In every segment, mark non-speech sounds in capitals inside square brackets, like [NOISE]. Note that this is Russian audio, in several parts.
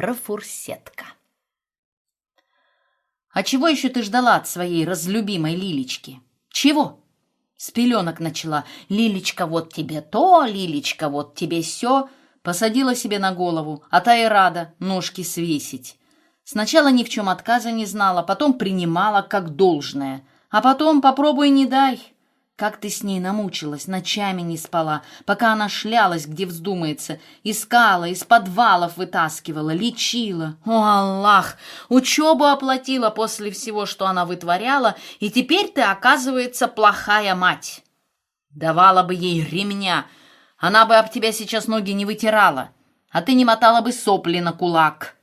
профурсетка. «А чего еще ты ждала от своей разлюбимой Лилечки? Чего?» С пеленок начала. «Лилечка, вот тебе то, Лилечка, вот тебе все. Посадила себе на голову, а та и рада ножки свесить. Сначала ни в чем отказа не знала, потом принимала как должное. А потом попробуй не дай. Как ты с ней намучилась, ночами не спала, пока она шлялась, где вздумается, искала, из подвалов вытаскивала, лечила. О, Аллах! Учебу оплатила после всего, что она вытворяла, и теперь ты, оказывается, плохая мать. Давала бы ей ремня, она бы об тебя сейчас ноги не вытирала, а ты не мотала бы сопли на кулак.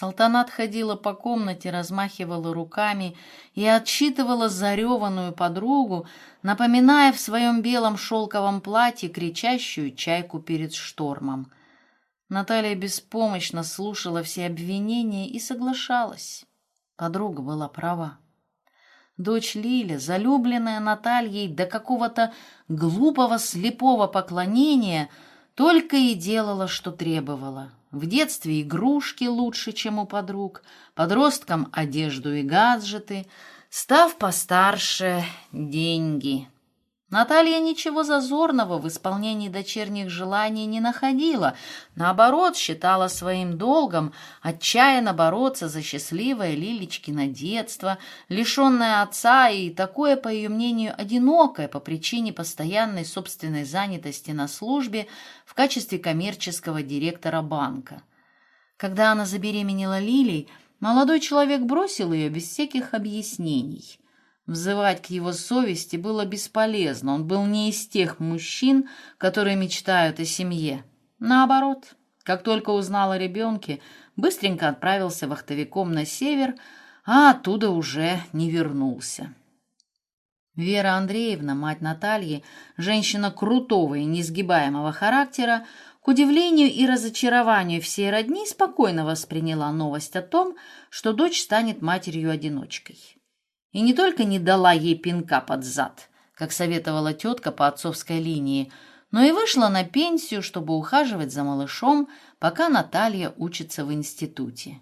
Салтанат ходила по комнате, размахивала руками и отчитывала зареванную подругу, напоминая в своем белом шелковом платье кричащую чайку перед штормом. Наталья беспомощно слушала все обвинения и соглашалась. Подруга была права. Дочь Лиля, залюбленная Натальей до какого-то глупого слепого поклонения, только и делала, что требовала — в детстве игрушки лучше, чем у подруг, подросткам одежду и гаджеты, став постарше — деньги. Наталья ничего зазорного в исполнении дочерних желаний не находила, наоборот, считала своим долгом отчаянно бороться за счастливое Лилечкино детство, лишенное отца и такое, по ее мнению, одинокое по причине постоянной собственной занятости на службе в качестве коммерческого директора банка. Когда она забеременела Лилей, молодой человек бросил ее без всяких объяснений – Взывать к его совести было бесполезно. Он был не из тех мужчин, которые мечтают о семье. Наоборот, как только узнал о ребенке, быстренько отправился вахтовиком на север, а оттуда уже не вернулся. Вера Андреевна, мать Натальи, женщина крутого и несгибаемого характера, к удивлению и разочарованию всей родни спокойно восприняла новость о том, что дочь станет матерью-одиночкой и не только не дала ей пинка под зад, как советовала тетка по отцовской линии, но и вышла на пенсию, чтобы ухаживать за малышом, пока Наталья учится в институте.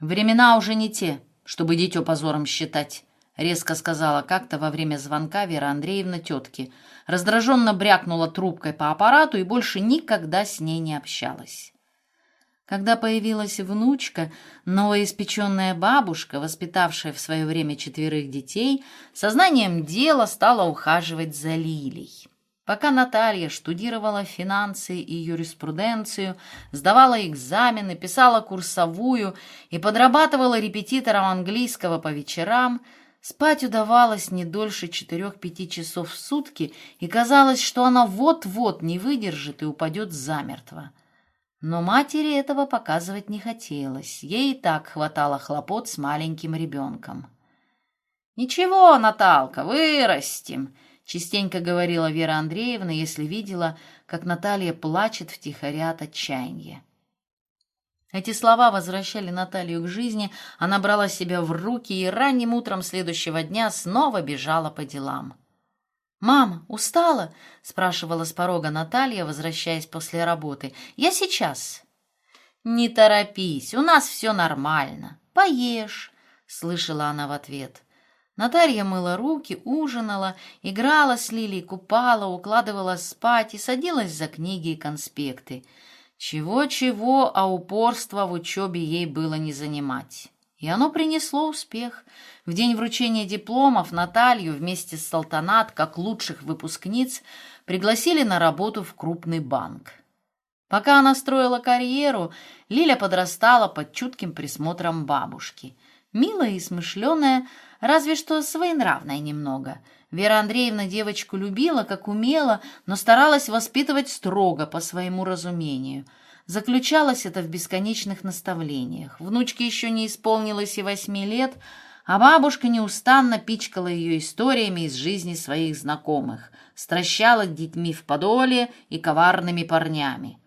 «Времена уже не те, чтобы дитё позором считать», — резко сказала как-то во время звонка Вера Андреевна тетке, раздраженно брякнула трубкой по аппарату и больше никогда с ней не общалась. Когда появилась внучка, новоиспеченная бабушка, воспитавшая в свое время четверых детей, сознанием дела стала ухаживать за Лилей. Пока Наталья штудировала финансы и юриспруденцию, сдавала экзамены, писала курсовую и подрабатывала репетитором английского по вечерам, спать удавалось не дольше четырех-пяти часов в сутки, и казалось, что она вот-вот не выдержит и упадет замертво. Но матери этого показывать не хотелось. Ей и так хватало хлопот с маленьким ребенком. «Ничего, Наталка, вырастим», — частенько говорила Вера Андреевна, если видела, как Наталья плачет втихаря от отчаяния. Эти слова возвращали Наталью к жизни, она брала себя в руки и ранним утром следующего дня снова бежала по делам. «Мама, устала?» — спрашивала с порога Наталья, возвращаясь после работы. «Я сейчас». «Не торопись, у нас все нормально. Поешь», — слышала она в ответ. Наталья мыла руки, ужинала, играла с Лилей, купала, укладывала спать и садилась за книги и конспекты. Чего-чего, а упорства в учебе ей было не занимать. И оно принесло успех. В день вручения дипломов Наталью вместе с Салтанат, как лучших выпускниц, пригласили на работу в крупный банк. Пока она строила карьеру, Лиля подрастала под чутким присмотром бабушки. Милая и смышленая, разве что своенравная немного. Вера Андреевна девочку любила, как умела, но старалась воспитывать строго, по своему разумению – Заключалось это в бесконечных наставлениях. Внучке еще не исполнилось и восьми лет, а бабушка неустанно пичкала ее историями из жизни своих знакомых, стращала детьми в подоле и коварными парнями.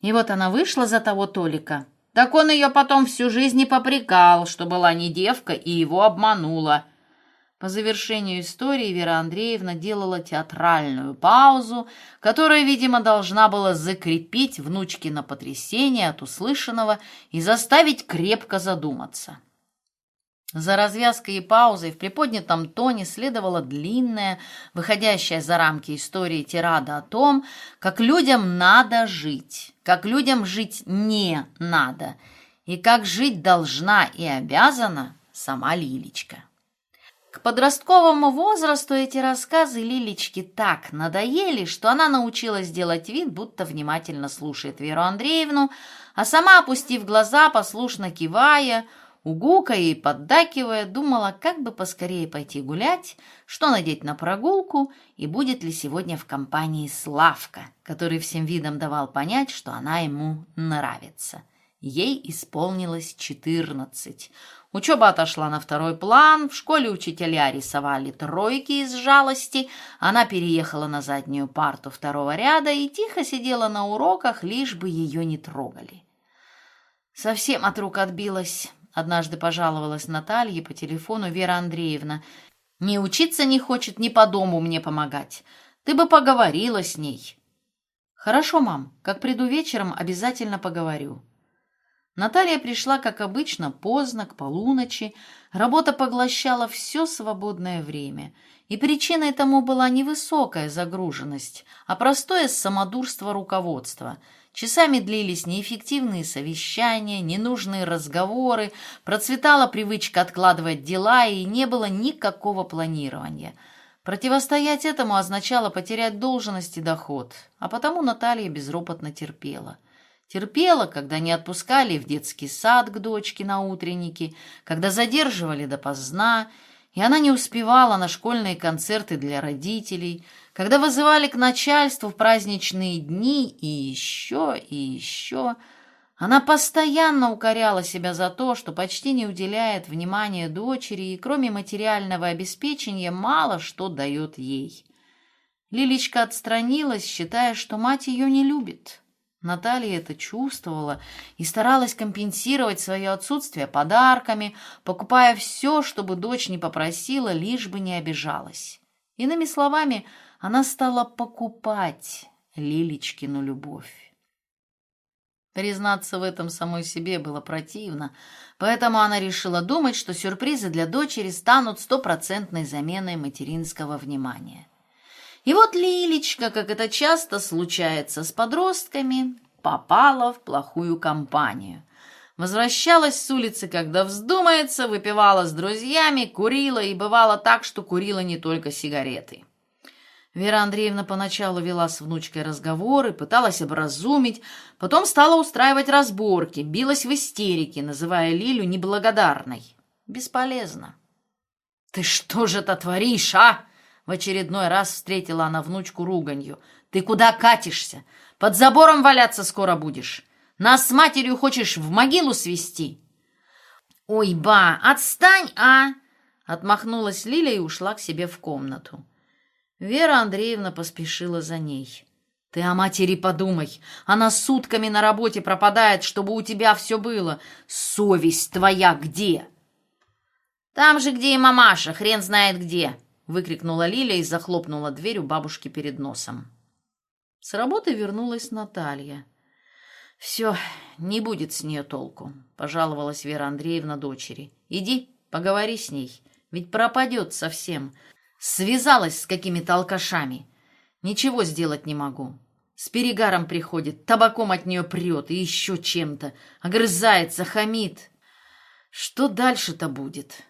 И вот она вышла за того Толика. Так он ее потом всю жизнь и попрекал, что была не девка и его обманула. По завершению истории Вера Андреевна делала театральную паузу, которая, видимо, должна была закрепить внучки на потрясение от услышанного и заставить крепко задуматься. За развязкой и паузой в приподнятом тоне следовала длинная, выходящая за рамки истории тирада о том, как людям надо жить, как людям жить не надо, и как жить должна и обязана сама Лилечка. Подростковому возрасту эти рассказы Лилечке так надоели, что она научилась делать вид, будто внимательно слушает Веру Андреевну, а сама, опустив глаза, послушно кивая, угукая и поддакивая, думала, как бы поскорее пойти гулять, что надеть на прогулку и будет ли сегодня в компании Славка, который всем видом давал понять, что она ему нравится. Ей исполнилось четырнадцать. Учеба отошла на второй план, в школе учителя рисовали тройки из жалости, она переехала на заднюю парту второго ряда и тихо сидела на уроках, лишь бы ее не трогали. Совсем от рук отбилась, однажды пожаловалась Наталье по телефону Вера Андреевна. Не учиться не хочет, ни по дому мне помогать. Ты бы поговорила с ней. Хорошо, мам, как приду вечером, обязательно поговорю. Наталья пришла, как обычно, поздно, к полуночи. Работа поглощала все свободное время. И причиной тому была не высокая загруженность, а простое самодурство руководства. Часами длились неэффективные совещания, ненужные разговоры, процветала привычка откладывать дела, и не было никакого планирования. Противостоять этому означало потерять должность и доход, а потому Наталья безропотно терпела – Терпела, когда не отпускали в детский сад к дочке на утренники, когда задерживали допоздна, и она не успевала на школьные концерты для родителей, когда вызывали к начальству в праздничные дни и еще, и еще. Она постоянно укоряла себя за то, что почти не уделяет внимания дочери и кроме материального обеспечения мало что дает ей. Лилечка отстранилась, считая, что мать ее не любит. Наталья это чувствовала и старалась компенсировать свое отсутствие подарками, покупая все, чтобы дочь не попросила, лишь бы не обижалась. Иными словами, она стала покупать Лилечкину любовь. Признаться в этом самой себе было противно, поэтому она решила думать, что сюрпризы для дочери станут стопроцентной заменой материнского внимания. И вот Лилечка, как это часто случается с подростками, попала в плохую компанию. Возвращалась с улицы, когда вздумается, выпивала с друзьями, курила, и бывало так, что курила не только сигареты. Вера Андреевна поначалу вела с внучкой разговоры, пыталась образумить, потом стала устраивать разборки, билась в истерике, называя Лилю неблагодарной. Бесполезно. «Ты что же это творишь, а?» В очередной раз встретила она внучку руганью. «Ты куда катишься? Под забором валяться скоро будешь. Нас с матерью хочешь в могилу свести?» «Ой, ба, отстань, а!» Отмахнулась Лиля и ушла к себе в комнату. Вера Андреевна поспешила за ней. «Ты о матери подумай. Она сутками на работе пропадает, чтобы у тебя все было. Совесть твоя где?» «Там же, где и мамаша, хрен знает где», выкрикнула Лиля и захлопнула дверь у бабушки перед носом. С работы вернулась Наталья. «Все, не будет с нее толку», — пожаловалась Вера Андреевна дочери. «Иди, поговори с ней, ведь пропадет совсем. Связалась с какими-то алкашами. Ничего сделать не могу. С перегаром приходит, табаком от нее прет и еще чем-то. Огрызается, хамит. Что дальше-то будет?»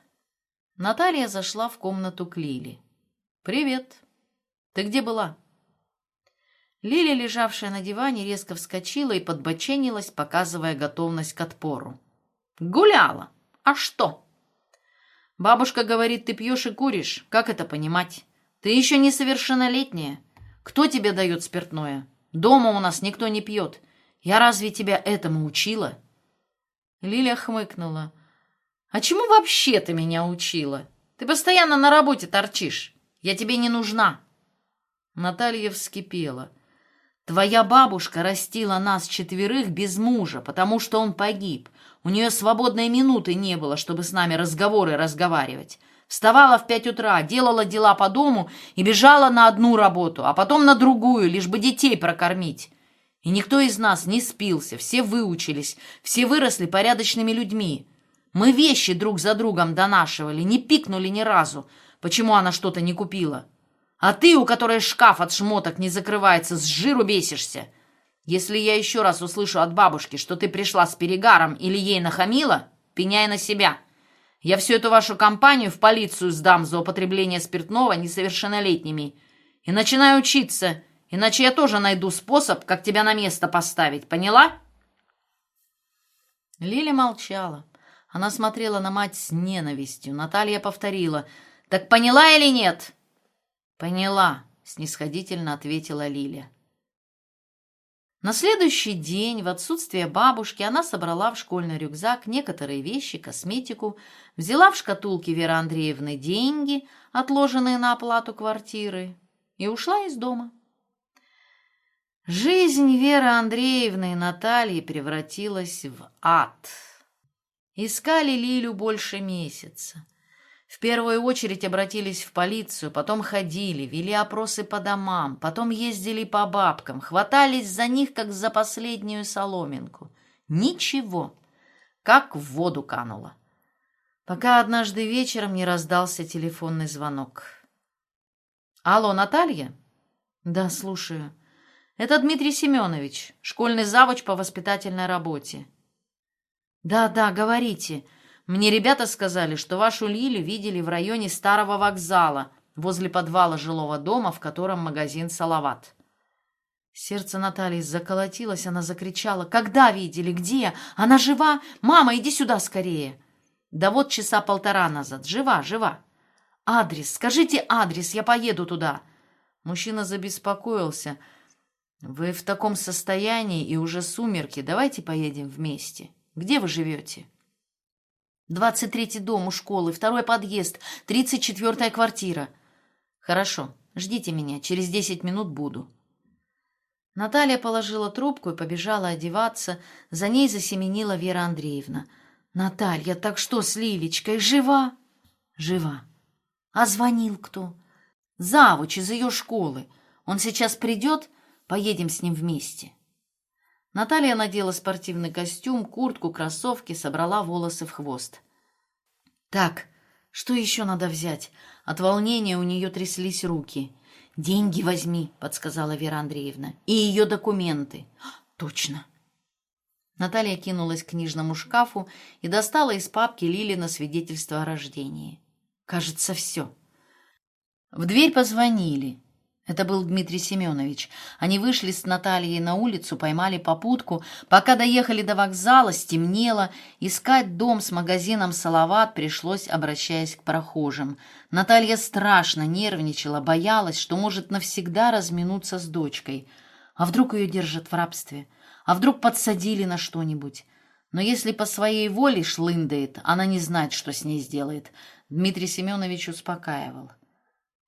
Наталья зашла в комнату к Лиле. «Привет. Ты где была?» Лиля, лежавшая на диване, резко вскочила и подбоченилась, показывая готовность к отпору. «Гуляла. А что?» «Бабушка говорит, ты пьешь и куришь. Как это понимать? Ты еще несовершеннолетняя. Кто тебе дает спиртное? Дома у нас никто не пьет. Я разве тебя этому учила?» Лиля хмыкнула. «А чему вообще ты меня учила? Ты постоянно на работе торчишь. Я тебе не нужна». Наталья вскипела. «Твоя бабушка растила нас четверых без мужа, потому что он погиб. У нее свободной минуты не было, чтобы с нами разговоры разговаривать. Вставала в пять утра, делала дела по дому и бежала на одну работу, а потом на другую, лишь бы детей прокормить. И никто из нас не спился, все выучились, все выросли порядочными людьми. Мы вещи друг за другом донашивали, не пикнули ни разу, почему она что-то не купила. А ты, у которой шкаф от шмоток не закрывается, с жиру бесишься. Если я еще раз услышу от бабушки, что ты пришла с перегаром или ей нахамила, пеняй на себя. Я всю эту вашу компанию в полицию сдам за употребление спиртного несовершеннолетними. И начинаю учиться, иначе я тоже найду способ, как тебя на место поставить. Поняла?» Лиля молчала. Она смотрела на мать с ненавистью. Наталья повторила. «Так поняла или нет?» «Поняла», — снисходительно ответила Лиля. На следующий день, в отсутствие бабушки, она собрала в школьный рюкзак некоторые вещи, косметику, взяла в шкатулке Веры Андреевны деньги, отложенные на оплату квартиры, и ушла из дома. Жизнь Веры Андреевны и Натальи превратилась в ад. Искали Лилю больше месяца. В первую очередь обратились в полицию, потом ходили, вели опросы по домам, потом ездили по бабкам, хватались за них, как за последнюю соломинку. Ничего, как в воду кануло. Пока однажды вечером не раздался телефонный звонок. «Алло, Наталья?» «Да, слушаю. Это Дмитрий Семенович, школьный завуч по воспитательной работе». «Да, да, говорите». Мне ребята сказали, что вашу Лилю видели в районе старого вокзала, возле подвала жилого дома, в котором магазин «Салават». Сердце Натальи заколотилось, она закричала. «Когда видели? Где? Она жива? Мама, иди сюда скорее!» «Да вот часа полтора назад. Жива, жива!» «Адрес! Скажите адрес, я поеду туда!» Мужчина забеспокоился. «Вы в таком состоянии и уже сумерки. Давайте поедем вместе. Где вы живете?» Двадцать третий дом у школы, второй подъезд, тридцать четвертая квартира. Хорошо, ждите меня, через десять минут буду. Наталья положила трубку и побежала одеваться. За ней засеменила Вера Андреевна. «Наталья, так что с Лилечкой? Жива?» «Жива. А звонил кто?» «Завуч из ее школы. Он сейчас придет, поедем с ним вместе». Наталья надела спортивный костюм, куртку, кроссовки, собрала волосы в хвост. «Так, что еще надо взять?» От волнения у нее тряслись руки. «Деньги возьми», — подсказала Вера Андреевна. «И ее документы». «Точно». Наталья кинулась к книжному шкафу и достала из папки Лилина свидетельство о рождении. «Кажется, все». В дверь позвонили. Это был Дмитрий Семенович. Они вышли с Натальей на улицу, поймали попутку. Пока доехали до вокзала, стемнело. Искать дом с магазином «Салават» пришлось, обращаясь к прохожим. Наталья страшно нервничала, боялась, что может навсегда разминуться с дочкой. А вдруг ее держат в рабстве? А вдруг подсадили на что-нибудь? Но если по своей воле шлындает, она не знает, что с ней сделает. Дмитрий Семенович успокаивал.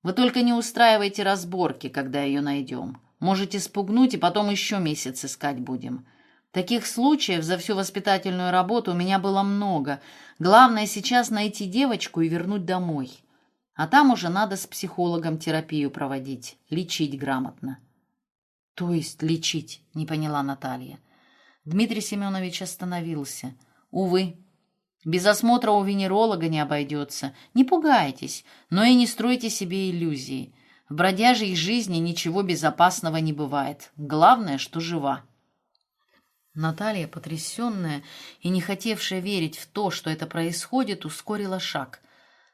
Вы только не устраивайте разборки, когда ее найдем. Можете спугнуть, и потом еще месяц искать будем. Таких случаев за всю воспитательную работу у меня было много. Главное сейчас найти девочку и вернуть домой. А там уже надо с психологом терапию проводить, лечить грамотно. То есть лечить, не поняла Наталья. Дмитрий Семенович остановился. Увы, без осмотра у венеролога не обойдется. Не пугайтесь, но и не стройте себе иллюзии. В бродяжьей жизни ничего безопасного не бывает. Главное, что жива. Наталья, потрясенная и не хотевшая верить в то, что это происходит, ускорила шаг.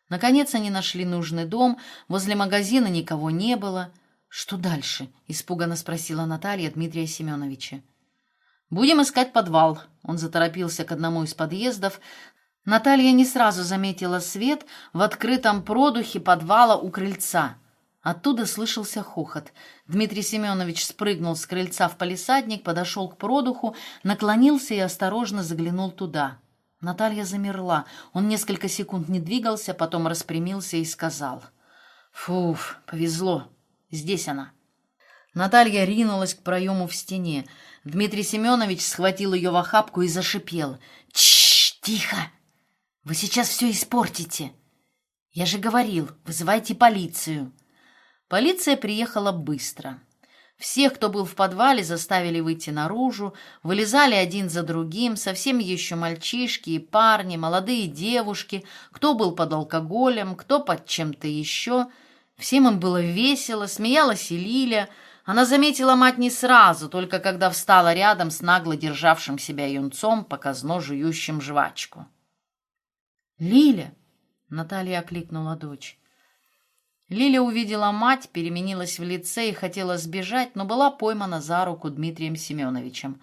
Наконец они нашли нужный дом, возле магазина никого не было. «Что дальше?» — испуганно спросила Наталья Дмитрия Семеновича. «Будем искать подвал». Он заторопился к одному из подъездов, Наталья не сразу заметила свет в открытом продухе подвала у крыльца. Оттуда слышался хохот. Дмитрий Семенович спрыгнул с крыльца в палисадник, подошел к продуху, наклонился и осторожно заглянул туда. Наталья замерла. Он несколько секунд не двигался, потом распрямился и сказал. «Фуф, повезло. Здесь она». Наталья ринулась к проему в стене. Дмитрий Семенович схватил ее в охапку и зашипел. «Тш, тихо! Вы сейчас все испортите!» «Я же говорил, вызывайте полицию!» Полиция приехала быстро. Всех, кто был в подвале, заставили выйти наружу, вылезали один за другим, совсем еще мальчишки и парни, молодые девушки, кто был под алкоголем, кто под чем-то еще. Всем им было весело, смеялась и Лиля. Она заметила мать не сразу, только когда встала рядом с нагло державшим себя юнцом, показно жующим жвачку. «Лиля!» — Наталья окликнула дочь. Лиля увидела мать, переменилась в лице и хотела сбежать, но была поймана за руку Дмитрием Семеновичем.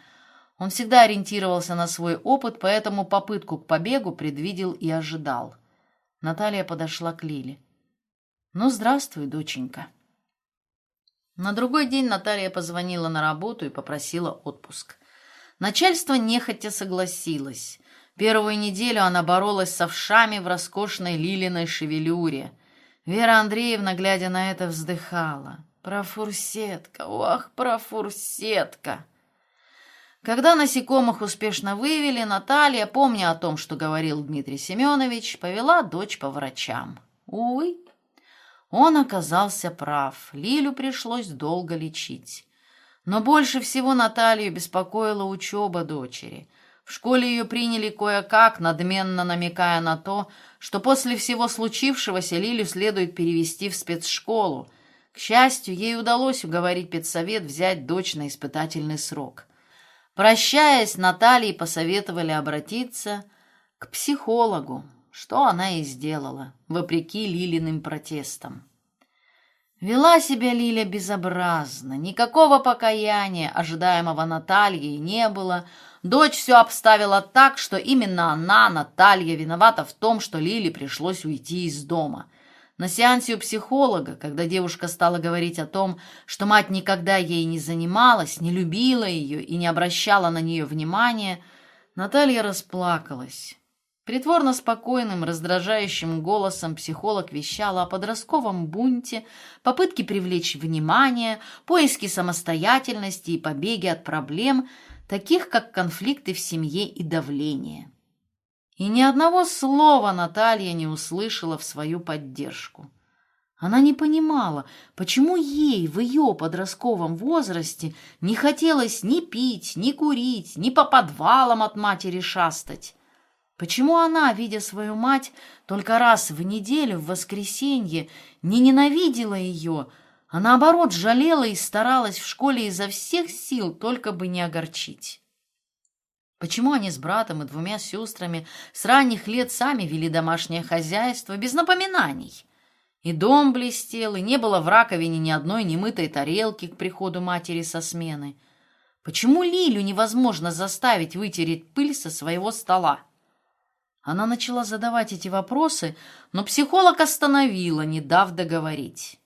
Он всегда ориентировался на свой опыт, поэтому попытку к побегу предвидел и ожидал. Наталья подошла к Лиле. «Ну, здравствуй, доченька». На другой день Наталья позвонила на работу и попросила отпуск. Начальство нехотя согласилось. Первую неделю она боролась с овшами в роскошной Лилиной шевелюре – Вера Андреевна, глядя на это, вздыхала. «Профурсетка! Ох, профурсетка!» Когда насекомых успешно вывели, Наталья, помня о том, что говорил Дмитрий Семенович, повела дочь по врачам. Увы, он оказался прав. Лилю пришлось долго лечить. Но больше всего Наталью беспокоила учеба дочери – в школе ее приняли кое-как, надменно намекая на то, что после всего случившегося Лилю следует перевести в спецшколу. К счастью, ей удалось уговорить педсовет взять дочь на испытательный срок. Прощаясь, Наталье посоветовали обратиться к психологу, что она и сделала, вопреки Лилиным протестам. Вела себя Лиля безобразно, никакого покаяния, ожидаемого Натальей, не было, Дочь все обставила так, что именно она, Наталья, виновата в том, что Лиле пришлось уйти из дома. На сеансе у психолога, когда девушка стала говорить о том, что мать никогда ей не занималась, не любила ее и не обращала на нее внимания, Наталья расплакалась. Притворно спокойным, раздражающим голосом психолог вещала о подростковом бунте, попытке привлечь внимание, поиске самостоятельности и побеге от проблем – таких как конфликты в семье и давление. И ни одного слова Наталья не услышала в свою поддержку. Она не понимала, почему ей в ее подростковом возрасте не хотелось ни пить, ни курить, ни по подвалам от матери шастать. Почему она, видя свою мать только раз в неделю в воскресенье, не ненавидела ее, а наоборот жалела и старалась в школе изо всех сил, только бы не огорчить. Почему они с братом и двумя сестрами с ранних лет сами вели домашнее хозяйство без напоминаний? И дом блестел, и не было в раковине ни одной немытой тарелки к приходу матери со смены. Почему Лилю невозможно заставить вытереть пыль со своего стола? Она начала задавать эти вопросы, но психолог остановила, не дав договорить.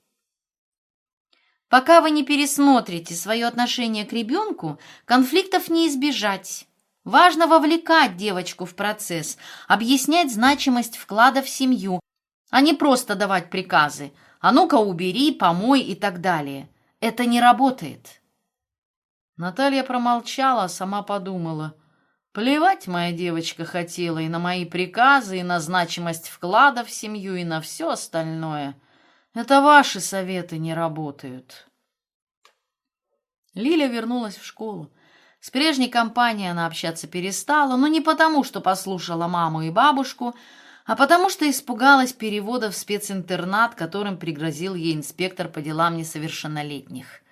Пока вы не пересмотрите свое отношение к ребенку, конфликтов не избежать. Важно вовлекать девочку в процесс, объяснять значимость вклада в семью, а не просто давать приказы «а ну-ка убери, помой» и так далее. Это не работает. Наталья промолчала, сама подумала. Плевать моя девочка хотела и на мои приказы, и на значимость вклада в семью, и на все остальное – это ваши советы не работают. Лиля вернулась в школу. С прежней компанией она общаться перестала, но не потому, что послушала маму и бабушку, а потому что испугалась перевода в специнтернат, которым пригрозил ей инспектор по делам несовершеннолетних.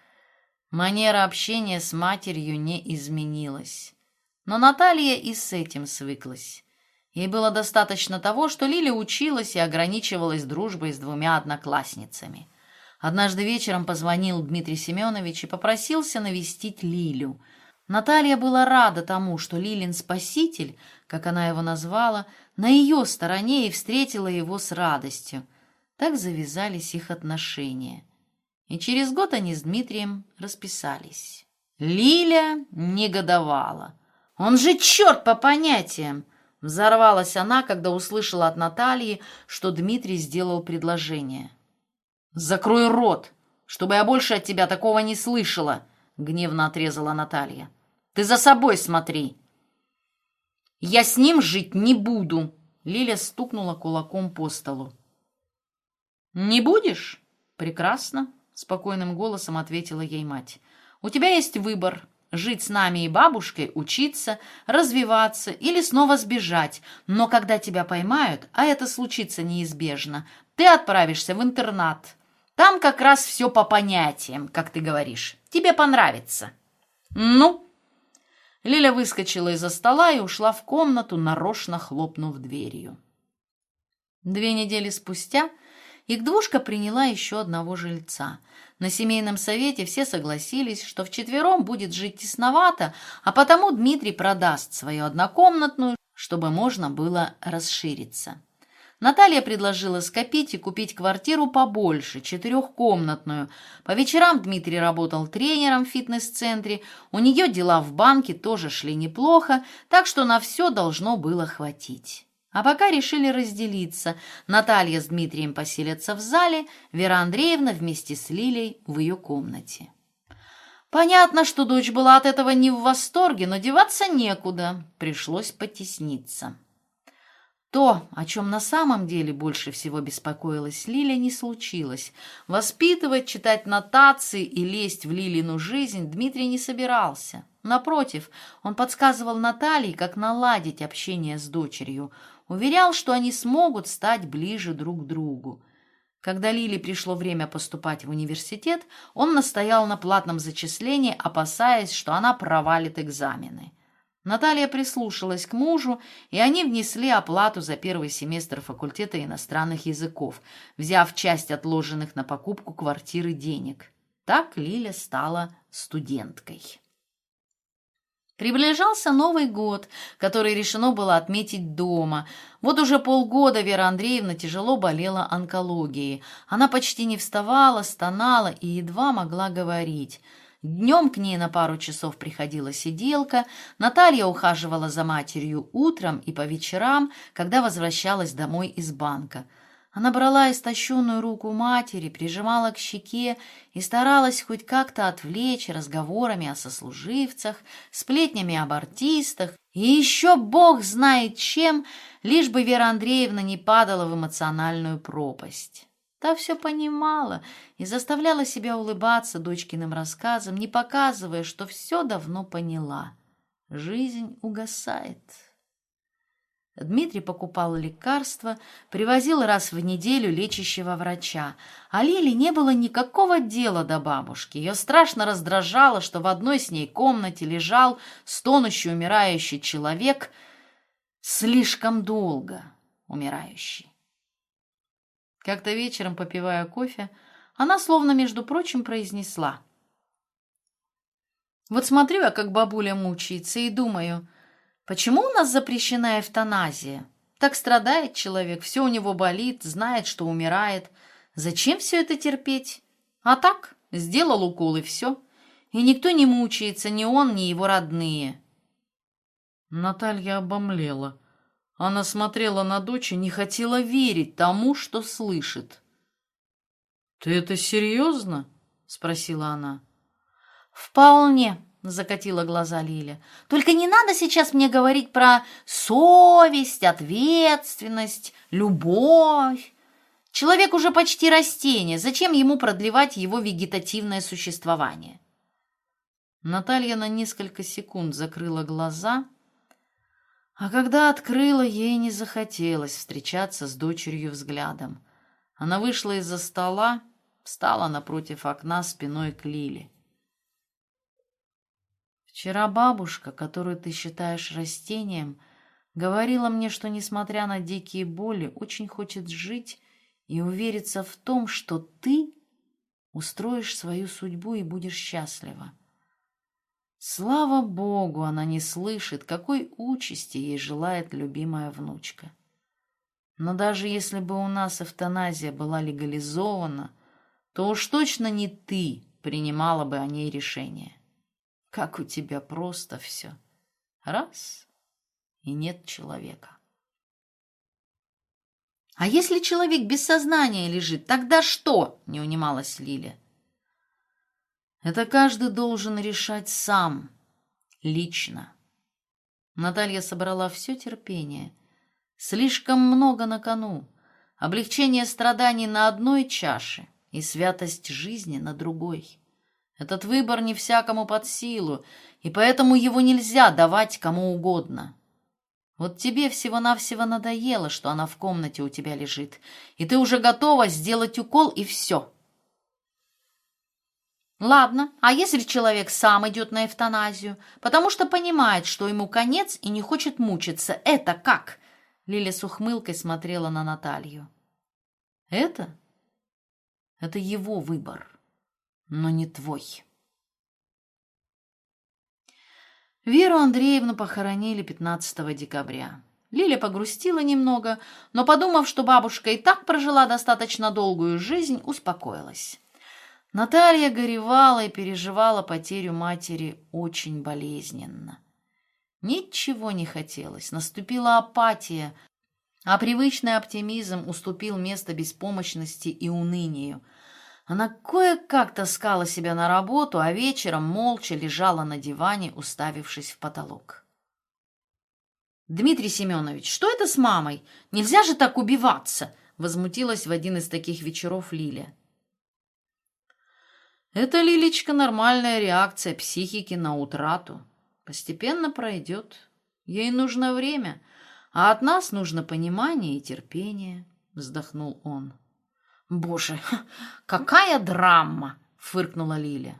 Манера общения с матерью не изменилась. Но Наталья и с этим свыклась. Ей было достаточно того, что Лиля училась и ограничивалась дружбой с двумя одноклассницами. Однажды вечером позвонил Дмитрий Семенович и попросился навестить Лилю. Наталья была рада тому, что Лилин спаситель, как она его назвала, на ее стороне и встретила его с радостью. Так завязались их отношения. И через год они с Дмитрием расписались. Лиля негодовала. «Он же черт по понятиям!» Взорвалась она, когда услышала от Натальи, что Дмитрий сделал предложение. «Закрой рот, чтобы я больше от тебя такого не слышала!» — гневно отрезала Наталья. «Ты за собой смотри!» «Я с ним жить не буду!» Лиля стукнула кулаком по столу. «Не будешь? Прекрасно», — спокойным голосом ответила ей мать. «У тебя есть выбор — жить с нами и бабушкой, учиться, развиваться или снова сбежать. Но когда тебя поймают, а это случится неизбежно, ты отправишься в интернат. Там как раз все по понятиям, как ты говоришь. Тебе понравится». «Ну?» Лиля выскочила из-за стола и ушла в комнату, нарочно хлопнув дверью. Две недели спустя Игдвушка приняла еще одного жильца. На семейном совете все согласились, что вчетвером будет жить тесновато, а потому Дмитрий продаст свою однокомнатную, чтобы можно было расшириться. Наталья предложила скопить и купить квартиру побольше, четырехкомнатную. По вечерам Дмитрий работал тренером в фитнес-центре, у нее дела в банке тоже шли неплохо, так что на все должно было хватить. А пока решили разделиться. Наталья с Дмитрием поселятся в зале, Вера Андреевна вместе с Лилей в ее комнате. Понятно, что дочь была от этого не в восторге, но деваться некуда, пришлось потесниться. То, о чем на самом деле больше всего беспокоилась Лиля, не случилось. Воспитывать, читать нотации и лезть в Лилину жизнь Дмитрий не собирался. Напротив, он подсказывал Наталье, как наладить общение с дочерью – уверял, что они смогут стать ближе друг к другу. Когда Лиле пришло время поступать в университет, он настоял на платном зачислении, опасаясь, что она провалит экзамены. Наталья прислушалась к мужу, и они внесли оплату за первый семестр факультета иностранных языков, взяв часть отложенных на покупку квартиры денег. Так Лиля стала студенткой. Приближался Новый год, который решено было отметить дома. Вот уже полгода Вера Андреевна тяжело болела онкологией. Она почти не вставала, стонала и едва могла говорить. Днем к ней на пару часов приходила сиделка, Наталья ухаживала за матерью утром и по вечерам, когда возвращалась домой из банка – она брала истощенную руку матери, прижимала к щеке и старалась хоть как-то отвлечь разговорами о сослуживцах, сплетнями об артистах и еще бог знает чем, лишь бы Вера Андреевна не падала в эмоциональную пропасть. Та все понимала и заставляла себя улыбаться дочкиным рассказам, не показывая, что все давно поняла. Жизнь угасает. Дмитрий покупал лекарства, привозил раз в неделю лечащего врача. А Лиле не было никакого дела до бабушки. Ее страшно раздражало, что в одной с ней комнате лежал стонущий умирающий человек, слишком долго умирающий. Как-то вечером, попивая кофе, она словно, между прочим, произнесла. «Вот смотрю я, как бабуля мучается, и думаю...» Почему у нас запрещена эвтаназия? Так страдает человек, все у него болит, знает, что умирает. Зачем все это терпеть? А так, сделал укол и все. И никто не мучается, ни он, ни его родные. Наталья обомлела. Она смотрела на дочь и не хотела верить тому, что слышит. «Ты это серьезно?» — спросила она. «Вполне», закатила глаза Лиля. Только не надо сейчас мне говорить про совесть, ответственность, любовь. Человек уже почти растение. Зачем ему продлевать его вегетативное существование? Наталья на несколько секунд закрыла глаза, а когда открыла, ей не захотелось встречаться с дочерью взглядом. Она вышла из-за стола, встала напротив окна спиной к Лиле. Вчера бабушка, которую ты считаешь растением, говорила мне, что, несмотря на дикие боли, очень хочет жить и увериться в том, что ты устроишь свою судьбу и будешь счастлива. Слава Богу, она не слышит, какой участи ей желает любимая внучка. Но даже если бы у нас эвтаназия была легализована, то уж точно не ты принимала бы о ней решение. Как у тебя просто все. Раз — и нет человека. «А если человек без сознания лежит, тогда что?» — не унималась Лиля. «Это каждый должен решать сам, лично». Наталья собрала все терпение. Слишком много на кону. облегчение страданий на одной чаше и святость жизни на другой. Этот выбор не всякому под силу, и поэтому его нельзя давать кому угодно. Вот тебе всего-навсего надоело, что она в комнате у тебя лежит, и ты уже готова сделать укол, и все. Ладно, а если человек сам идет на эвтаназию, потому что понимает, что ему конец и не хочет мучиться, это как? Лиля с ухмылкой смотрела на Наталью. Это? Это его выбор, но не твой. Веру Андреевну похоронили 15 декабря. Лиля погрустила немного, но, подумав, что бабушка и так прожила достаточно долгую жизнь, успокоилась. Наталья горевала и переживала потерю матери очень болезненно. Ничего не хотелось, наступила апатия, а привычный оптимизм уступил место беспомощности и унынию – она кое-как таскала себя на работу, а вечером молча лежала на диване, уставившись в потолок. «Дмитрий Семенович, что это с мамой? Нельзя же так убиваться!» Возмутилась в один из таких вечеров Лиля. «Это, Лилечка, нормальная реакция психики на утрату. Постепенно пройдет. Ей нужно время, а от нас нужно понимание и терпение», — вздохнул он. «Боже, какая драма!» — фыркнула Лиля.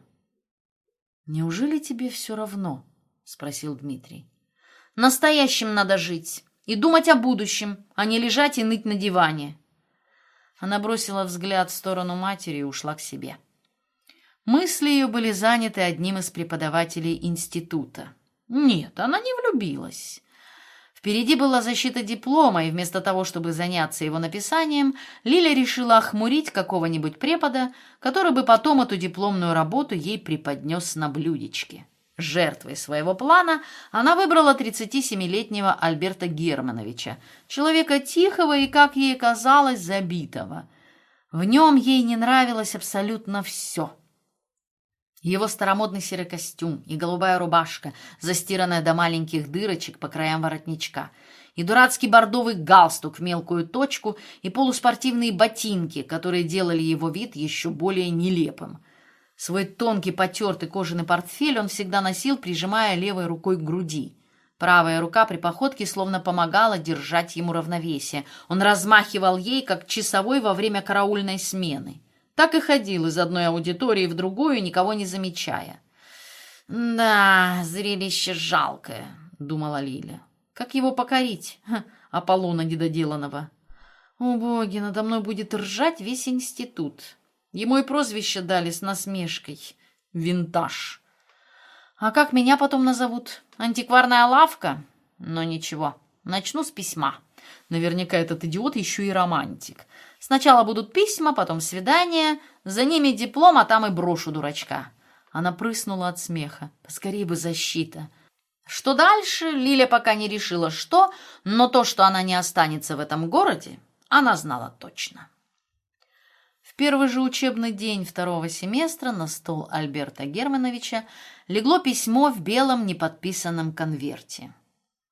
«Неужели тебе все равно?» — спросил Дмитрий. «Настоящим надо жить и думать о будущем, а не лежать и ныть на диване». Она бросила взгляд в сторону матери и ушла к себе. Мысли ее были заняты одним из преподавателей института. Нет, она не влюбилась. Впереди была защита диплома, и вместо того, чтобы заняться его написанием, Лиля решила охмурить какого-нибудь препода, который бы потом эту дипломную работу ей преподнес на блюдечке. Жертвой своего плана она выбрала 37-летнего Альберта Германовича, человека тихого и, как ей казалось, забитого. В нем ей не нравилось абсолютно все – его старомодный серый костюм и голубая рубашка, застиранная до маленьких дырочек по краям воротничка, и дурацкий бордовый галстук в мелкую точку, и полуспортивные ботинки, которые делали его вид еще более нелепым. Свой тонкий потертый кожаный портфель он всегда носил, прижимая левой рукой к груди. Правая рука при походке словно помогала держать ему равновесие. Он размахивал ей, как часовой во время караульной смены. Так и ходил из одной аудитории в другую, никого не замечая. «Да, зрелище жалкое», — думала Лиля. «Как его покорить, [LAUGHS] Ха, Аполлона недоделанного?» «О, боги, надо мной будет ржать весь институт. Ему и прозвище дали с насмешкой. Винтаж. А как меня потом назовут? Антикварная лавка? Но ничего, начну с письма. Наверняка этот идиот еще и романтик. Сначала будут письма, потом свидания, за ними диплом, а там и брошу дурачка. Она прыснула от смеха. Поскорее бы защита. Что дальше, Лиля пока не решила, что, но то, что она не останется в этом городе, она знала точно. В первый же учебный день второго семестра на стол Альберта Германовича легло письмо в белом неподписанном конверте.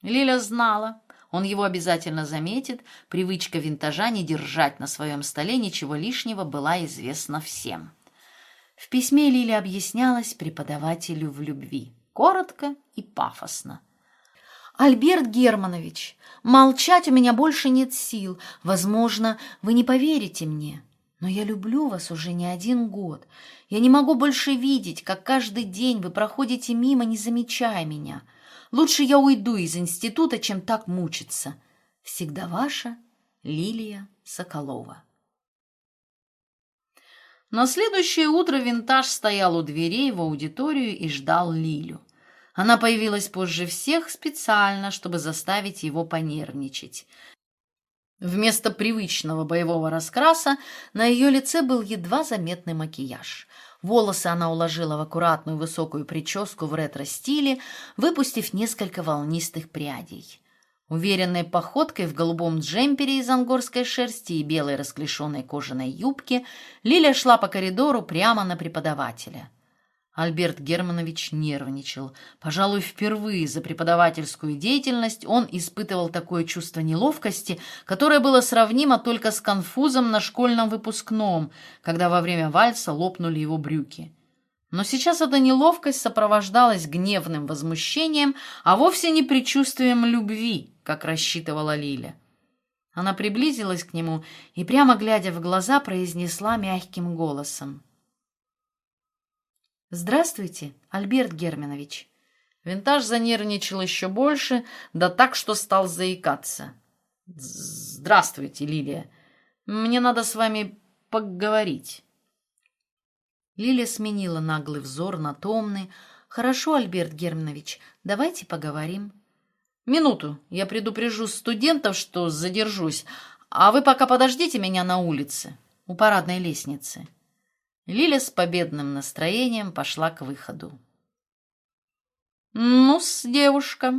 Лиля знала, он его обязательно заметит. Привычка винтажа не держать на своем столе ничего лишнего была известна всем. В письме Лили объяснялась преподавателю в любви. Коротко и пафосно. «Альберт Германович, молчать у меня больше нет сил. Возможно, вы не поверите мне. Но я люблю вас уже не один год. Я не могу больше видеть, как каждый день вы проходите мимо, не замечая меня. Лучше я уйду из института, чем так мучиться. Всегда ваша Лилия Соколова. На следующее утро винтаж стоял у дверей в аудиторию и ждал Лилю. Она появилась позже всех специально, чтобы заставить его понервничать. Вместо привычного боевого раскраса на ее лице был едва заметный макияж. Волосы она уложила в аккуратную высокую прическу в ретро-стиле, выпустив несколько волнистых прядей. Уверенной походкой в голубом джемпере из ангорской шерсти и белой расклешенной кожаной юбке Лиля шла по коридору прямо на преподавателя. Альберт Германович нервничал. Пожалуй, впервые за преподавательскую деятельность он испытывал такое чувство неловкости, которое было сравнимо только с конфузом на школьном выпускном, когда во время вальса лопнули его брюки. Но сейчас эта неловкость сопровождалась гневным возмущением, а вовсе не предчувствием любви, как рассчитывала Лиля. Она приблизилась к нему и, прямо глядя в глаза, произнесла мягким голосом. «Здравствуйте, Альберт Германович». Винтаж занервничал еще больше, да так, что стал заикаться. «Здравствуйте, Лилия. Мне надо с вами поговорить». Лилия сменила наглый взор на томный. «Хорошо, Альберт Германович, давайте поговорим». «Минуту. Я предупрежу студентов, что задержусь, а вы пока подождите меня на улице, у парадной лестницы». Лиля с победным настроением пошла к выходу. «Ну-с, девушка!»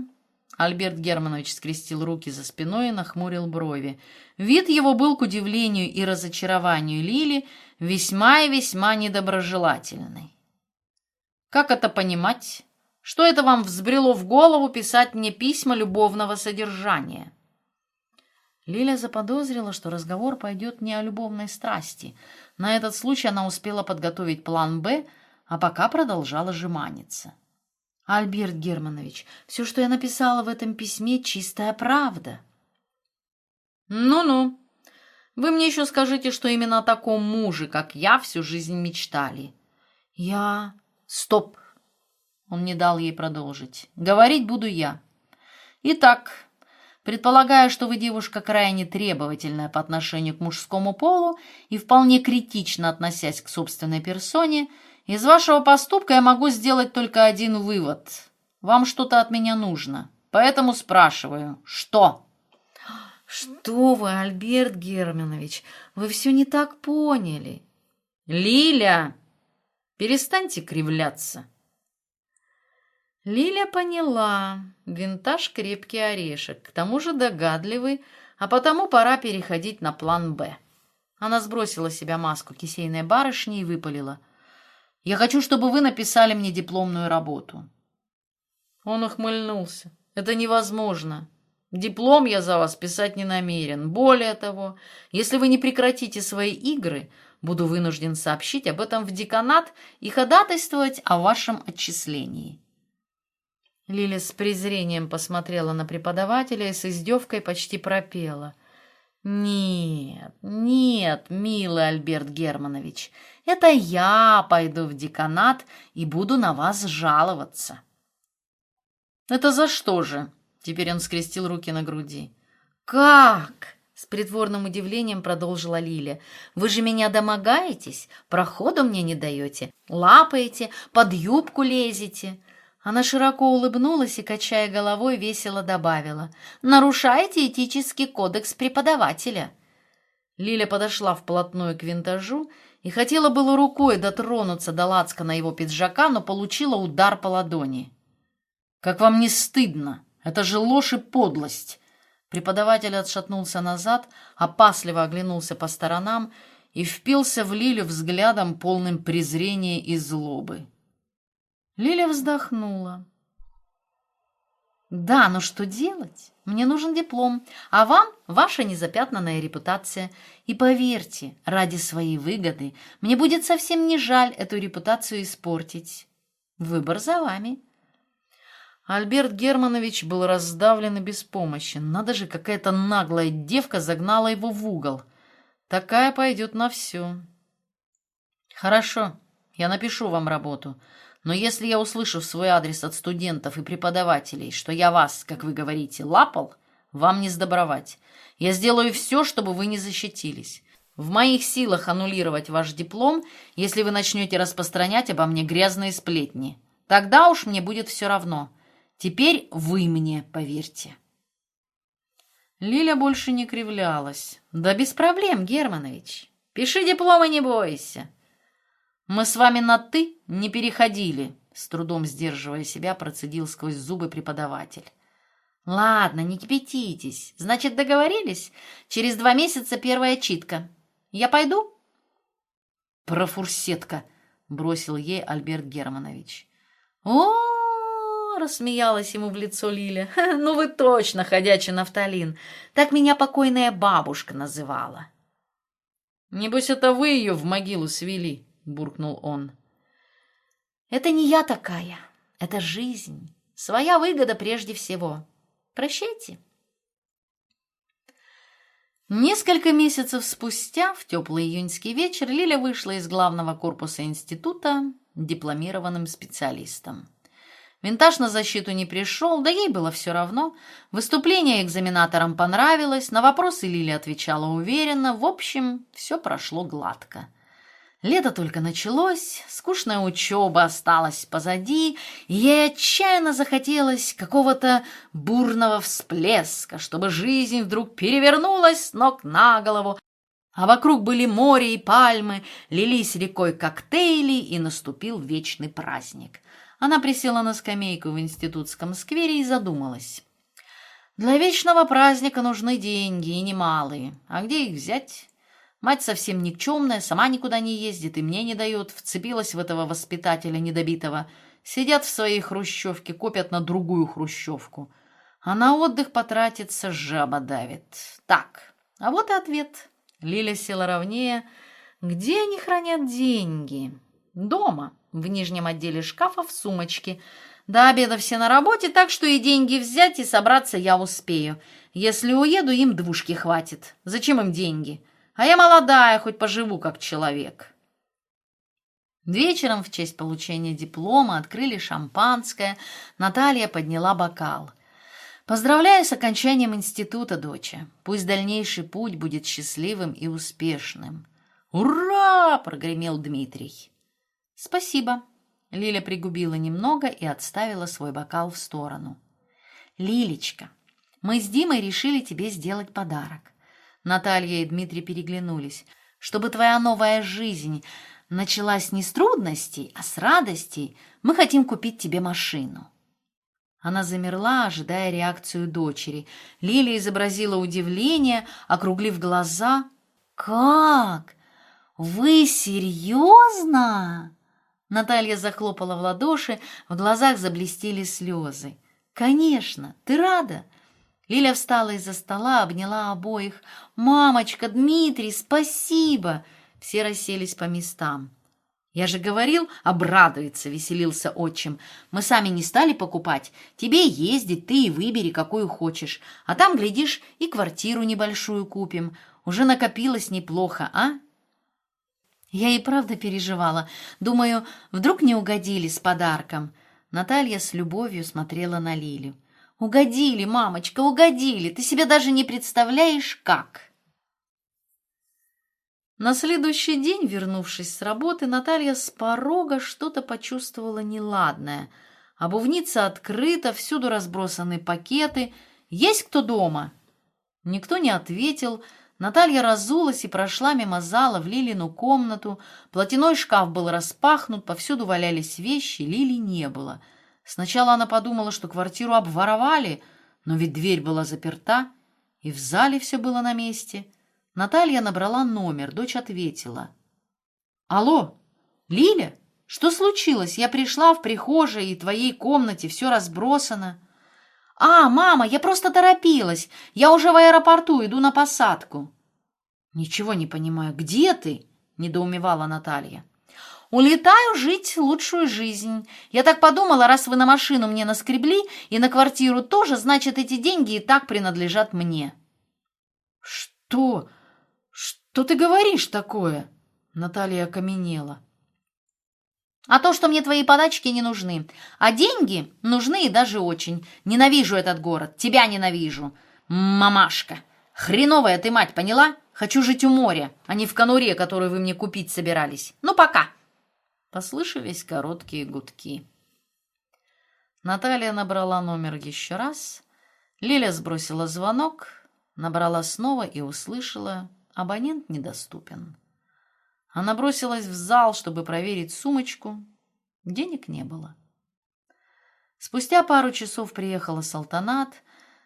Альберт Германович скрестил руки за спиной и нахмурил брови. Вид его был, к удивлению и разочарованию Лили, весьма и весьма недоброжелательный. «Как это понимать? Что это вам взбрело в голову писать мне письма любовного содержания?» Лиля заподозрила, что разговор пойдет не о любовной страсти. На этот случай она успела подготовить план «Б», а пока продолжала жеманиться. «Альберт Германович, все, что я написала в этом письме, чистая правда». «Ну-ну. Вы мне еще скажите, что именно о таком муже, как я, всю жизнь мечтали». «Я...» «Стоп!» Он не дал ей продолжить. «Говорить буду я. Итак, Предполагая, что вы девушка крайне требовательная по отношению к мужскому полу и вполне критично относясь к собственной персоне, из вашего поступка я могу сделать только один вывод. Вам что-то от меня нужно. Поэтому спрашиваю, что? Что вы, Альберт Германович, вы все не так поняли. Лиля, перестаньте кривляться. Лиля поняла. Винтаж крепкий орешек, к тому же догадливый, а потому пора переходить на план «Б». Она сбросила себя маску кисейной барышни и выпалила. «Я хочу, чтобы вы написали мне дипломную работу». Он ухмыльнулся. «Это невозможно. Диплом я за вас писать не намерен. Более того, если вы не прекратите свои игры, буду вынужден сообщить об этом в деканат и ходатайствовать о вашем отчислении». Лиля с презрением посмотрела на преподавателя и с издевкой почти пропела. «Нет, нет, милый Альберт Германович, это я пойду в деканат и буду на вас жаловаться». «Это за что же?» Теперь он скрестил руки на груди. «Как?» — с притворным удивлением продолжила Лиля. «Вы же меня домогаетесь, проходу мне не даете, лапаете, под юбку лезете. Она широко улыбнулась и, качая головой, весело добавила. «Нарушаете этический кодекс преподавателя». Лиля подошла вплотную к винтажу и хотела было рукой дотронуться до лацка на его пиджака, но получила удар по ладони. «Как вам не стыдно? Это же ложь и подлость!» Преподаватель отшатнулся назад, опасливо оглянулся по сторонам и впился в Лилю взглядом, полным презрения и злобы. Лиля вздохнула. «Да, но что делать? Мне нужен диплом, а вам ваша незапятнанная репутация. И поверьте, ради своей выгоды мне будет совсем не жаль эту репутацию испортить. Выбор за вами». Альберт Германович был раздавлен и беспомощен. Надо же, какая-то наглая девка загнала его в угол. Такая пойдет на все. «Хорошо, я напишу вам работу». Но если я услышу в свой адрес от студентов и преподавателей, что я вас, как вы говорите, лапал, вам не сдобровать. Я сделаю все, чтобы вы не защитились. В моих силах аннулировать ваш диплом, если вы начнете распространять обо мне грязные сплетни. Тогда уж мне будет все равно. Теперь вы мне поверьте. Лиля больше не кривлялась. Да без проблем, Германович. Пиши диплом и не бойся. «Мы с вами на «ты» не переходили», — с трудом сдерживая себя, процедил сквозь зубы преподаватель. «Ладно, не кипятитесь. Значит, договорились? Через два месяца первая читка. Я пойду?» «Профурсетка!» — бросил ей Альберт Германович. о рассмеялась ему в лицо Лиля. [LAUGHS] «Ну вы точно ходячий нафталин. Так меня покойная бабушка называла». «Небось, это вы ее в могилу свели», — буркнул он. «Это не я такая. Это жизнь. Своя выгода прежде всего. Прощайте». Несколько месяцев спустя, в теплый июньский вечер, Лиля вышла из главного корпуса института дипломированным специалистом. Винтаж на защиту не пришел, да ей было все равно. Выступление экзаменаторам понравилось, на вопросы Лили отвечала уверенно. В общем, все прошло гладко. Лето только началось, скучная учеба осталась позади, и ей отчаянно захотелось какого-то бурного всплеска, чтобы жизнь вдруг перевернулась с ног на голову, а вокруг были море и пальмы, лились рекой коктейли, и наступил вечный праздник. Она присела на скамейку в институтском сквере и задумалась. Для вечного праздника нужны деньги, и немалые. А где их взять? Мать совсем никчемная, сама никуда не ездит и мне не дает, вцепилась в этого воспитателя недобитого. Сидят в своей хрущевке, копят на другую хрущевку. А на отдых потратится, жаба давит. Так, а вот и ответ. Лиля села ровнее. Где они хранят деньги? Дома в нижнем отделе шкафа в сумочке. До обеда все на работе, так что и деньги взять, и собраться я успею. Если уеду, им двушки хватит. Зачем им деньги? А я молодая, хоть поживу как человек. Вечером в честь получения диплома открыли шампанское. Наталья подняла бокал. «Поздравляю с окончанием института, доча. Пусть дальнейший путь будет счастливым и успешным». «Ура!» — прогремел Дмитрий. «Спасибо». Лиля пригубила немного и отставила свой бокал в сторону. «Лилечка, мы с Димой решили тебе сделать подарок». Наталья и Дмитрий переглянулись. «Чтобы твоя новая жизнь началась не с трудностей, а с радостей, мы хотим купить тебе машину». Она замерла, ожидая реакцию дочери. Лиля изобразила удивление, округлив глаза. «Как? Вы серьезно?» Наталья захлопала в ладоши, в глазах заблестели слезы. «Конечно, ты рада?» Лиля встала из-за стола, обняла обоих. «Мамочка, Дмитрий, спасибо!» Все расселись по местам. «Я же говорил, обрадуется», — веселился отчим. «Мы сами не стали покупать. Тебе ездить, ты и выбери, какую хочешь. А там, глядишь, и квартиру небольшую купим. Уже накопилось неплохо, а?» Я и правда переживала. Думаю, вдруг не угодили с подарком. Наталья с любовью смотрела на Лилю. «Угодили, мамочка, угодили! Ты себе даже не представляешь, как!» На следующий день, вернувшись с работы, Наталья с порога что-то почувствовала неладное. Обувница открыта, всюду разбросаны пакеты. «Есть кто дома?» Никто не ответил, Наталья разулась и прошла мимо зала в Лилину комнату. Платяной шкаф был распахнут, повсюду валялись вещи, Лили не было. Сначала она подумала, что квартиру обворовали, но ведь дверь была заперта, и в зале все было на месте. Наталья набрала номер, дочь ответила. «Алло, Лиля, что случилось? Я пришла в прихожей и твоей комнате, все разбросано». «А, мама, я просто торопилась. Я уже в аэропорту, иду на посадку». «Ничего не понимаю. Где ты?» — недоумевала Наталья. «Улетаю жить лучшую жизнь. Я так подумала, раз вы на машину мне наскребли и на квартиру тоже, значит, эти деньги и так принадлежат мне». «Что? Что ты говоришь такое?» Наталья окаменела. А то, что мне твои подачки не нужны. А деньги нужны и даже очень. Ненавижу этот город. Тебя ненавижу. Мамашка. Хреновая ты мать, поняла? Хочу жить у моря, а не в конуре, которую вы мне купить собирались. Ну, пока. Послышались короткие гудки. Наталья набрала номер еще раз. Лиля сбросила звонок, набрала снова и услышала «абонент недоступен». Она бросилась в зал, чтобы проверить сумочку. Денег не было. Спустя пару часов приехала Салтанат.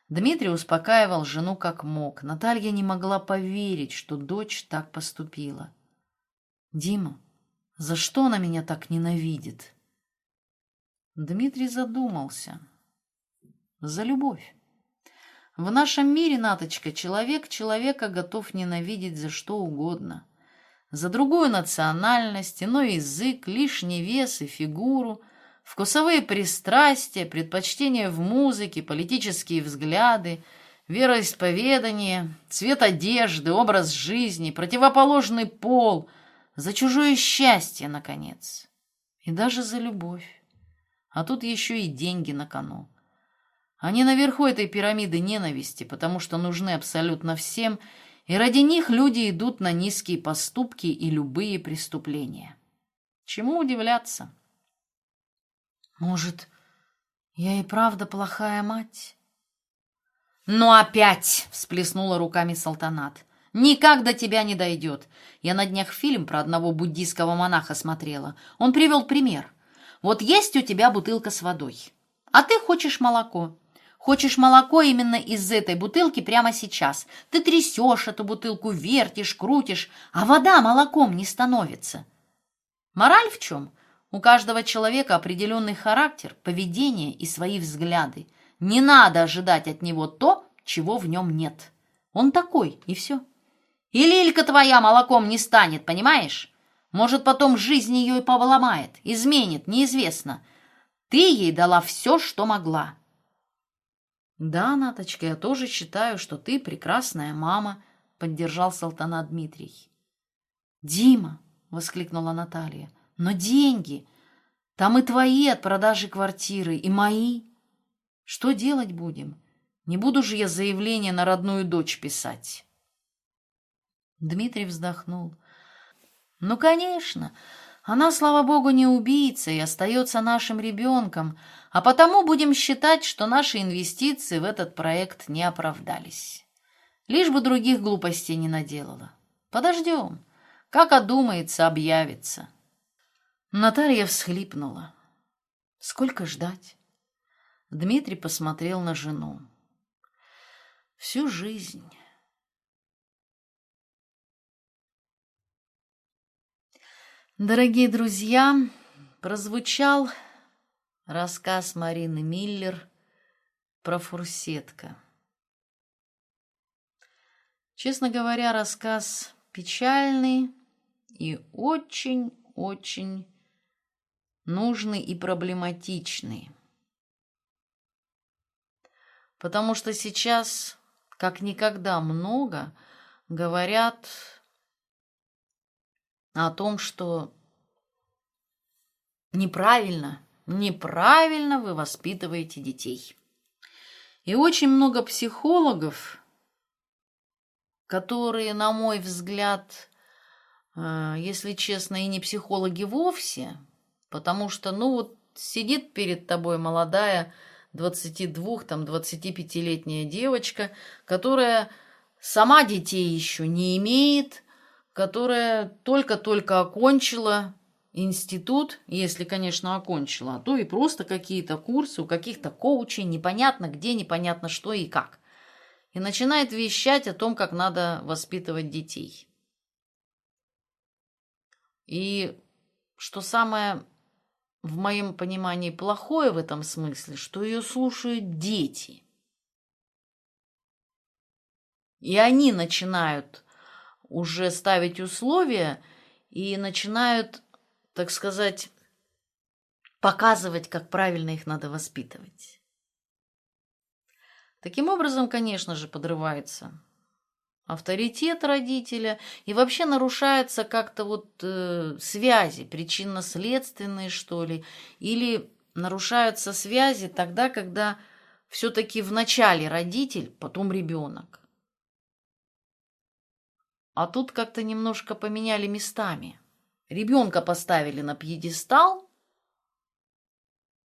Дмитрий успокаивал жену как мог. Наталья не могла поверить, что дочь так поступила. «Дима, За что она меня так ненавидит? Дмитрий задумался. За любовь. В нашем мире, Наточка, человек человека готов ненавидеть за что угодно. За другую национальность, иной язык, лишний вес и фигуру, вкусовые пристрастия, предпочтения в музыке, политические взгляды, вероисповедание, цвет одежды, образ жизни, противоположный пол, за чужое счастье, наконец. И даже за любовь. А тут еще и деньги на кону. Они наверху этой пирамиды ненависти, потому что нужны абсолютно всем, и ради них люди идут на низкие поступки и любые преступления. Чему удивляться? Может, я и правда плохая мать? «Ну опять!» — всплеснула руками Салтанат. «Никак до тебя не дойдет. Я на днях фильм про одного буддийского монаха смотрела. Он привел пример. Вот есть у тебя бутылка с водой, а ты хочешь молоко. Хочешь молоко именно из этой бутылки прямо сейчас. Ты трясешь эту бутылку, вертишь, крутишь, а вода молоком не становится. Мораль в чем? У каждого человека определенный характер, поведение и свои взгляды. Не надо ожидать от него то, чего в нем нет. Он такой, и все. И Лилька твоя молоком не станет, понимаешь? Может, потом жизнь ее и поломает, изменит, неизвестно. Ты ей дала все, что могла. «Да, Наточка, я тоже считаю, что ты прекрасная мама», — поддержал Салтана Дмитрий. «Дима!» — воскликнула Наталья. «Но деньги! Там и твои от продажи квартиры, и мои. Что делать будем? Не буду же я заявление на родную дочь писать». Дмитрий вздохнул. «Ну, конечно, она, слава богу, не убийца и остается нашим ребенком, а потому будем считать, что наши инвестиции в этот проект не оправдались. Лишь бы других глупостей не наделала. Подождем. Как одумается, объявится. Наталья всхлипнула. Сколько ждать? Дмитрий посмотрел на жену. Всю жизнь. Дорогие друзья, прозвучал Рассказ Марины Миллер про фурсетка. Честно говоря, рассказ печальный и очень-очень нужный и проблематичный. Потому что сейчас, как никогда много, говорят о том, что неправильно – неправильно вы воспитываете детей. И очень много психологов, которые, на мой взгляд, э, если честно, и не психологи вовсе, потому что, ну вот, сидит перед тобой молодая 22, там, 25-летняя девочка, которая сама детей еще не имеет, которая только-только окончила институт, если, конечно, окончила, а то и просто какие-то курсы у каких-то коучей, непонятно где, непонятно что и как. И начинает вещать о том, как надо воспитывать детей. И что самое в моем понимании плохое в этом смысле, что ее слушают дети. И они начинают уже ставить условия и начинают так сказать, показывать, как правильно их надо воспитывать. Таким образом, конечно же, подрывается авторитет родителя и вообще нарушаются как-то вот э, связи, причинно-следственные, что ли, или нарушаются связи тогда, когда все-таки вначале родитель, потом ребенок. А тут как-то немножко поменяли местами. Ребенка поставили на пьедестал,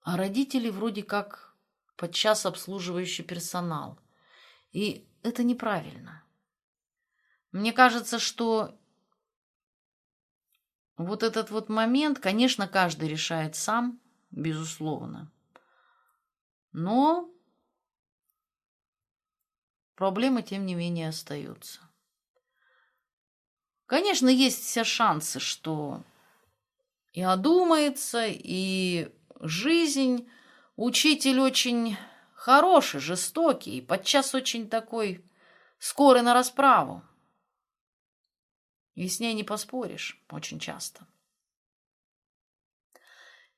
а родители вроде как подчас обслуживающий персонал. И это неправильно. Мне кажется, что вот этот вот момент, конечно, каждый решает сам, безусловно. Но проблемы, тем не менее, остаются. Конечно, есть все шансы, что и одумается, и жизнь учитель очень хороший, жестокий, подчас очень такой скорый на расправу. И с ней не поспоришь очень часто.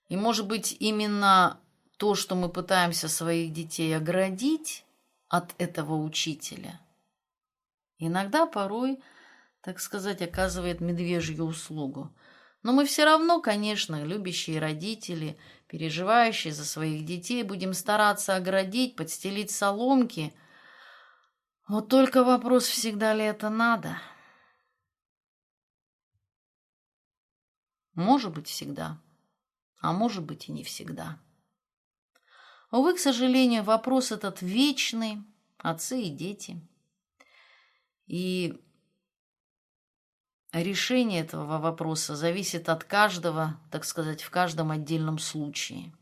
И, может быть, именно то, что мы пытаемся своих детей оградить от этого учителя, иногда порой, так сказать, оказывает медвежью услугу. Но мы все равно, конечно, любящие родители, переживающие за своих детей, будем стараться оградить, подстелить соломки. Вот только вопрос, всегда ли это надо? Может быть, всегда а может быть и не всегда. Увы, к сожалению, вопрос этот вечный, отцы и дети. И решение этого вопроса зависит от каждого, так сказать, в каждом отдельном случае.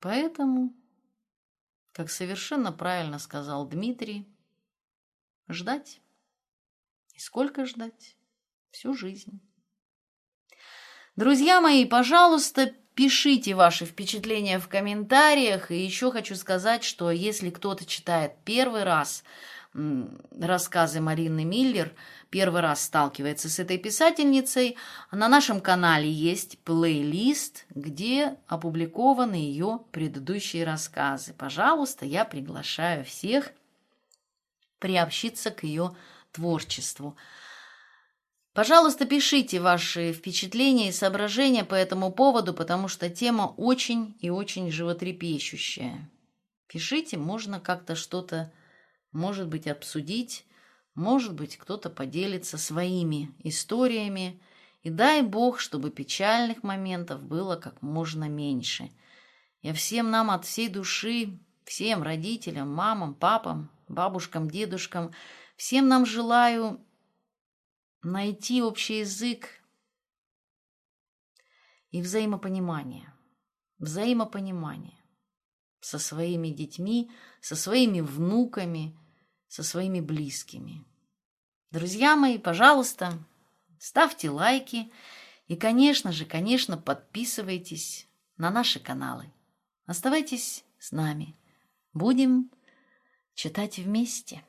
Поэтому, как совершенно правильно сказал Дмитрий, ждать. И сколько ждать? Всю жизнь. Друзья мои, пожалуйста, пишите ваши впечатления в комментариях. И еще хочу сказать, что если кто-то читает первый раз рассказы Марины Миллер, первый раз сталкивается с этой писательницей, на нашем канале есть плейлист, где опубликованы ее предыдущие рассказы. Пожалуйста, я приглашаю всех приобщиться к ее творчеству. Пожалуйста, пишите ваши впечатления и соображения по этому поводу, потому что тема очень и очень животрепещущая. Пишите, можно как-то что-то, может быть, обсудить, может быть, кто-то поделится своими историями. И дай Бог, чтобы печальных моментов было как можно меньше. Я всем нам от всей души, всем родителям, мамам, папам, бабушкам, дедушкам, всем нам желаю найти общий язык и взаимопонимание. Взаимопонимание со своими детьми, со своими внуками, со своими близкими. Друзья мои, пожалуйста, ставьте лайки и, конечно же, конечно, подписывайтесь на наши каналы. Оставайтесь с нами. Будем читать вместе.